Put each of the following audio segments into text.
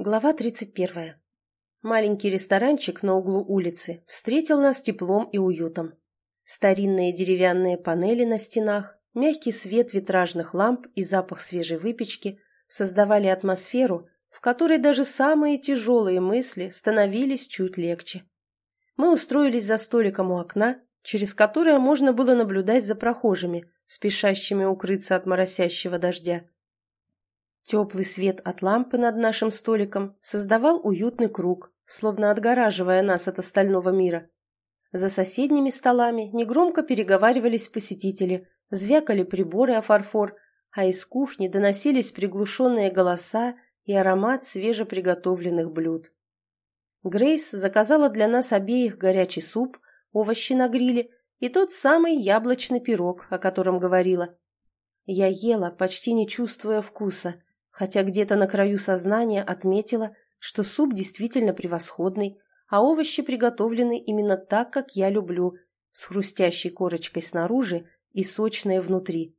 Глава 31. Маленький ресторанчик на углу улицы встретил нас теплом и уютом. Старинные деревянные панели на стенах, мягкий свет витражных ламп и запах свежей выпечки создавали атмосферу, в которой даже самые тяжелые мысли становились чуть легче. Мы устроились за столиком у окна, через которое можно было наблюдать за прохожими, спешащими укрыться от моросящего дождя. Теплый свет от лампы над нашим столиком создавал уютный круг, словно отгораживая нас от остального мира. За соседними столами негромко переговаривались посетители, звякали приборы о фарфор, а из кухни доносились приглушенные голоса и аромат свежеприготовленных блюд. Грейс заказала для нас обеих горячий суп, овощи на гриле и тот самый яблочный пирог, о котором говорила. Я ела, почти не чувствуя вкуса – хотя где-то на краю сознания отметила, что суп действительно превосходный, а овощи приготовлены именно так, как я люблю, с хрустящей корочкой снаружи и сочной внутри.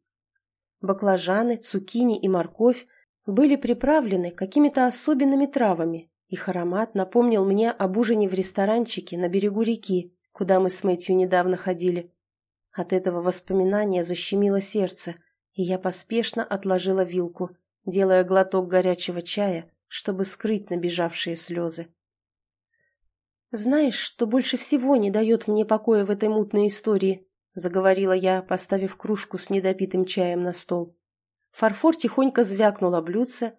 Баклажаны, цукини и морковь были приправлены какими-то особенными травами. Их аромат напомнил мне об ужине в ресторанчике на берегу реки, куда мы с Мэтью недавно ходили. От этого воспоминания защемило сердце, и я поспешно отложила вилку – делая глоток горячего чая, чтобы скрыть набежавшие слезы. «Знаешь, что больше всего не дает мне покоя в этой мутной истории?» — заговорила я, поставив кружку с недопитым чаем на стол. Фарфор тихонько звякнул о блюдце,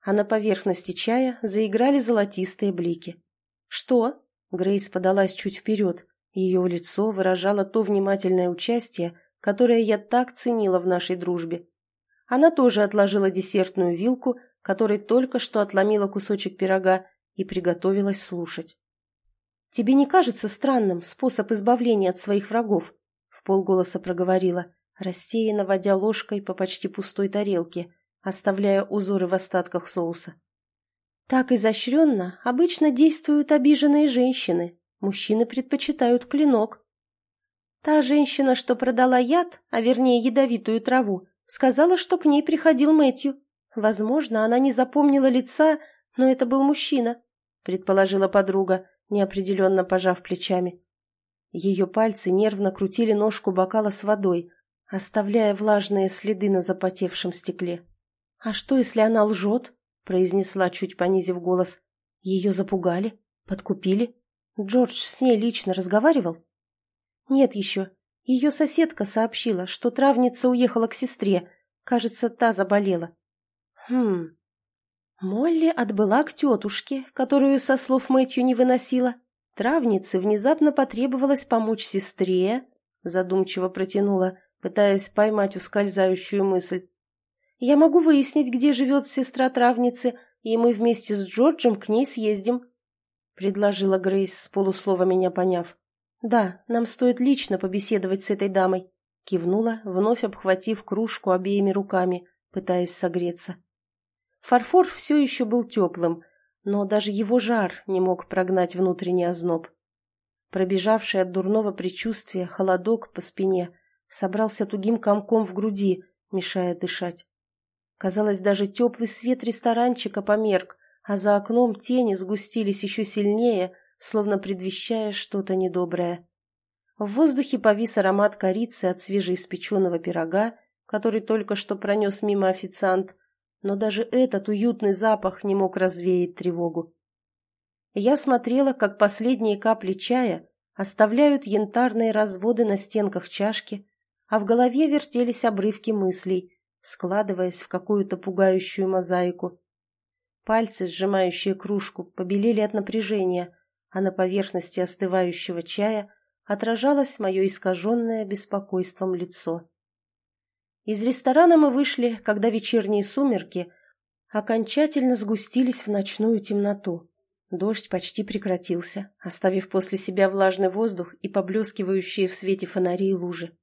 а на поверхности чая заиграли золотистые блики. «Что?» — Грейс подалась чуть вперед. Ее лицо выражало то внимательное участие, которое я так ценила в нашей дружбе. Она тоже отложила десертную вилку, которой только что отломила кусочек пирога, и приготовилась слушать. «Тебе не кажется странным способ избавления от своих врагов?» — в полголоса проговорила, рассеянно водя ложкой по почти пустой тарелке, оставляя узоры в остатках соуса. «Так изощренно обычно действуют обиженные женщины. Мужчины предпочитают клинок». Та женщина, что продала яд, а вернее ядовитую траву, Сказала, что к ней приходил Мэтью. Возможно, она не запомнила лица, но это был мужчина, предположила подруга, неопределенно пожав плечами. Ее пальцы нервно крутили ножку бокала с водой, оставляя влажные следы на запотевшем стекле. «А что, если она лжет?» – произнесла, чуть понизив голос. «Ее запугали? Подкупили? Джордж с ней лично разговаривал?» «Нет еще. Ее соседка сообщила, что травница уехала к сестре. Кажется, та заболела. Хм. Молли отбыла к тетушке, которую, со слов Мэтью, не выносила. Травнице внезапно потребовалось помочь сестре, задумчиво протянула, пытаясь поймать ускользающую мысль. «Я могу выяснить, где живет сестра травницы, и мы вместе с Джорджем к ней съездим», — предложила Грейс, с полуслова меня поняв. «Да, нам стоит лично побеседовать с этой дамой», — кивнула, вновь обхватив кружку обеими руками, пытаясь согреться. Фарфор все еще был теплым, но даже его жар не мог прогнать внутренний озноб. Пробежавший от дурного предчувствия холодок по спине собрался тугим комком в груди, мешая дышать. Казалось, даже теплый свет ресторанчика померк, а за окном тени сгустились еще сильнее — словно предвещая что-то недоброе. В воздухе повис аромат корицы от свежеиспеченного пирога, который только что пронес мимо официант, но даже этот уютный запах не мог развеять тревогу. Я смотрела, как последние капли чая оставляют янтарные разводы на стенках чашки, а в голове вертелись обрывки мыслей, складываясь в какую-то пугающую мозаику. Пальцы, сжимающие кружку, побелели от напряжения, а на поверхности остывающего чая отражалось мое искаженное беспокойством лицо. Из ресторана мы вышли, когда вечерние сумерки окончательно сгустились в ночную темноту. Дождь почти прекратился, оставив после себя влажный воздух и поблескивающие в свете фонарей лужи.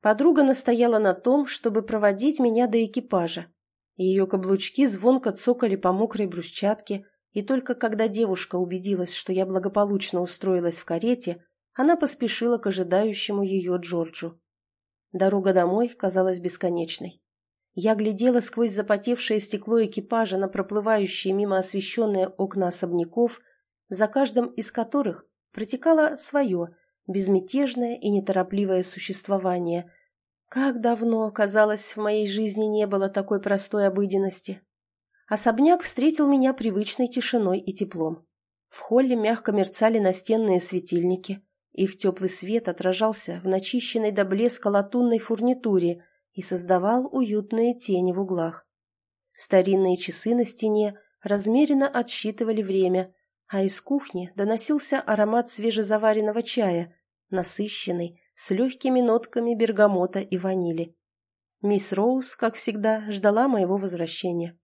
Подруга настояла на том, чтобы проводить меня до экипажа. Ее каблучки звонко цокали по мокрой брусчатке, и только когда девушка убедилась, что я благополучно устроилась в карете, она поспешила к ожидающему ее Джорджу. Дорога домой казалась бесконечной. Я глядела сквозь запотевшее стекло экипажа на проплывающие мимо освещенные окна особняков, за каждым из которых протекало свое, безмятежное и неторопливое существование. Как давно, казалось, в моей жизни не было такой простой обыденности. Особняк встретил меня привычной тишиной и теплом. В холле мягко мерцали настенные светильники. Их теплый свет отражался в начищенной до блеска латунной фурнитуре, и создавал уютные тени в углах. Старинные часы на стене размеренно отсчитывали время, а из кухни доносился аромат свежезаваренного чая, насыщенный, с легкими нотками бергамота и ванили. Мисс Роуз, как всегда, ждала моего возвращения.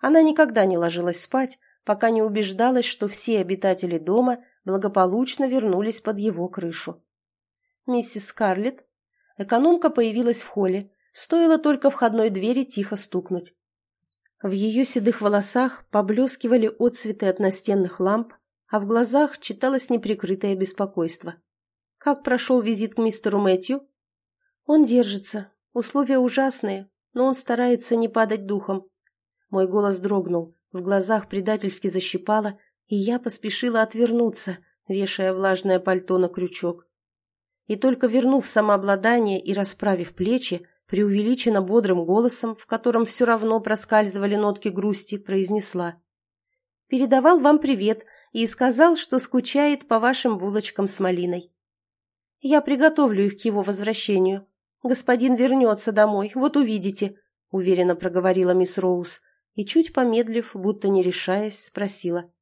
Она никогда не ложилась спать, пока не убеждалась, что все обитатели дома благополучно вернулись под его крышу. Миссис Скарлетт, экономка появилась в холле, Стоило только входной двери тихо стукнуть. В ее седых волосах поблескивали отцветы от настенных ламп, а в глазах читалось неприкрытое беспокойство. Как прошел визит к мистеру Мэтью? Он держится. Условия ужасные, но он старается не падать духом. Мой голос дрогнул, в глазах предательски защипало, и я поспешила отвернуться, вешая влажное пальто на крючок. И только вернув самообладание и расправив плечи, преувеличенно бодрым голосом, в котором все равно проскальзывали нотки грусти, произнесла. «Передавал вам привет и сказал, что скучает по вашим булочкам с малиной. Я приготовлю их к его возвращению. Господин вернется домой, вот увидите», — уверенно проговорила мисс Роуз и, чуть помедлив, будто не решаясь, спросила.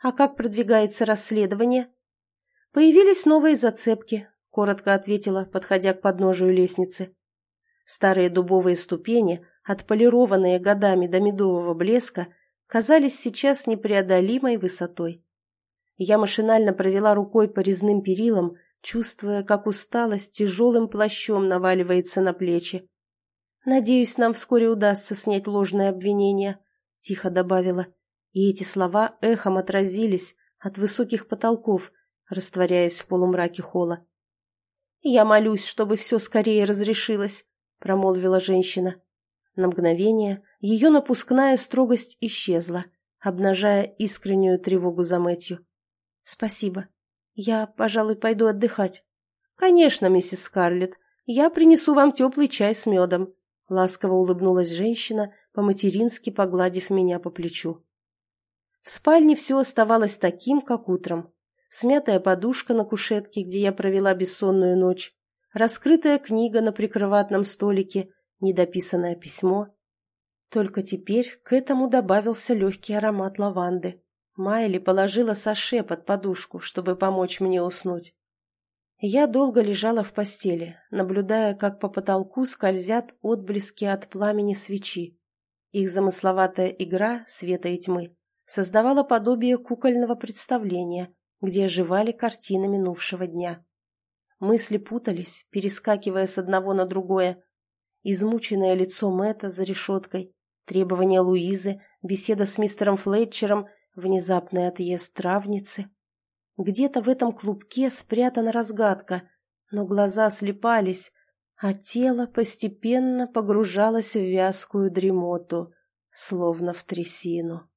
«А как продвигается расследование?» «Появились новые зацепки», — коротко ответила, подходя к подножию лестницы. Старые дубовые ступени, отполированные годами до медового блеска, казались сейчас непреодолимой высотой. Я машинально провела рукой по резным перилам, чувствуя, как усталость тяжелым плащом наваливается на плечи. «Надеюсь, нам вскоре удастся снять ложное обвинение», — тихо добавила. И эти слова эхом отразились от высоких потолков, растворяясь в полумраке холла. «Я молюсь, чтобы все скорее разрешилось», — промолвила женщина. На мгновение ее напускная строгость исчезла, обнажая искреннюю тревогу за Мэтью. «Спасибо. Я, пожалуй, пойду отдыхать». «Конечно, миссис Скарлетт. Я принесу вам теплый чай с медом», — ласково улыбнулась женщина, по-матерински погладив меня по плечу. В спальне все оставалось таким, как утром. Смятая подушка на кушетке, где я провела бессонную ночь, раскрытая книга на прикроватном столике, недописанное письмо. Только теперь к этому добавился легкий аромат лаванды. Майли положила саше под подушку, чтобы помочь мне уснуть. Я долго лежала в постели, наблюдая, как по потолку скользят отблески от пламени свечи. Их замысловатая игра света и тьмы создавала подобие кукольного представления, где оживали картины минувшего дня. Мысли путались, перескакивая с одного на другое. Измученное лицо Мэтта за решеткой, требования Луизы, беседа с мистером Флетчером, внезапный отъезд травницы. Где-то в этом клубке спрятана разгадка, но глаза слепались, а тело постепенно погружалось в вязкую дремоту, словно в трясину.